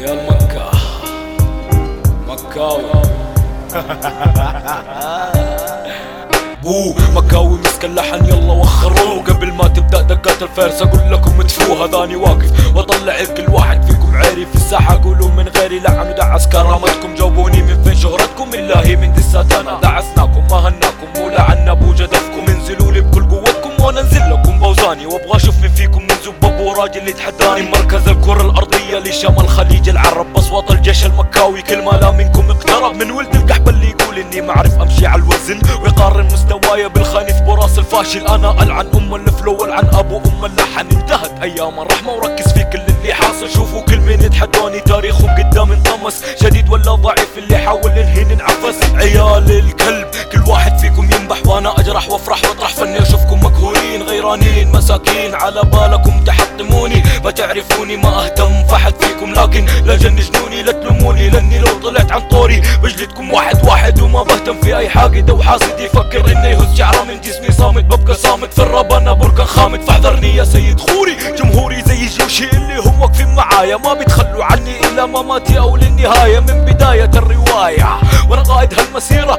عيال مكة. مكاوي. بو مكاوي مسك اللحن يلا وخروه قبل ما تبدأ دقات الفارس أقول لكم ادفوه هذاني واقف وأطلع كل واحد فيكم عاري في الساحة قولوا من غيري لعن ودعس كرامتكم بوزاني وأبغى أشوف فيكم من زباب وراجل يتحداني مركز الكرة الأرضية لشمال خليج العرب. أصوات الجيش المكاوي كل ما لا منكم اقترب. من ولد القحبة اللي يقول إني ما أعرف أمشي على الوزن. ويقارن مستواي بالخنيف براس الفاشل. أنا ألعن أم الفلو والعن أبو أم اللحن. انتهت أيام الرحمة وركز في كل اللي حاصل. شوفوا كل من يتحدوني تاريخهم قدام انطمس. شديد غيرانين مساكين. على بالكم تحطموني بتعرفوني ما أهتم فحد فيكم. لكن لا جن جنوني لا تلوموني لأني لو طلعت عن طوري بجلدكم واحد واحد. وما بهتم في أي حاقد أو حاسد. يفكر إنه يهز شعره من جسمي. صامت ببقى صامت. في الرب أنا بركان خامد فاحذرني يا سيد خوري. جمهوري زي جيوشي اللي هم واقفين معايا. ما بيتخلوا عني إلى مماتي أو للنهاية. من بداية الرواية. وأنا قائد هالمسيرة.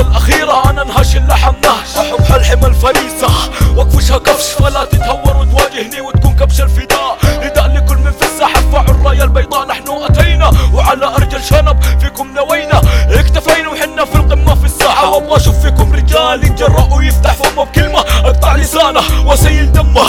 الأخيرة أنا أنهش اللحم نهش. أحب حلحم الفريسة. واكفشها كفش فلا تتهور وتواجهني وتكون كبش الفداء. نداء لكل من في الساحة ارفعوا الرايه البيضاء نحن أتينا. وعلى أرجل شنب فيكم نوينا. اكتفينا وحنا في القمة في الساحة. وأبغى أشوف فيكم رجال يتجرأ ويفتح فمه بكلمه أقطع لسانه وأسيل دمه.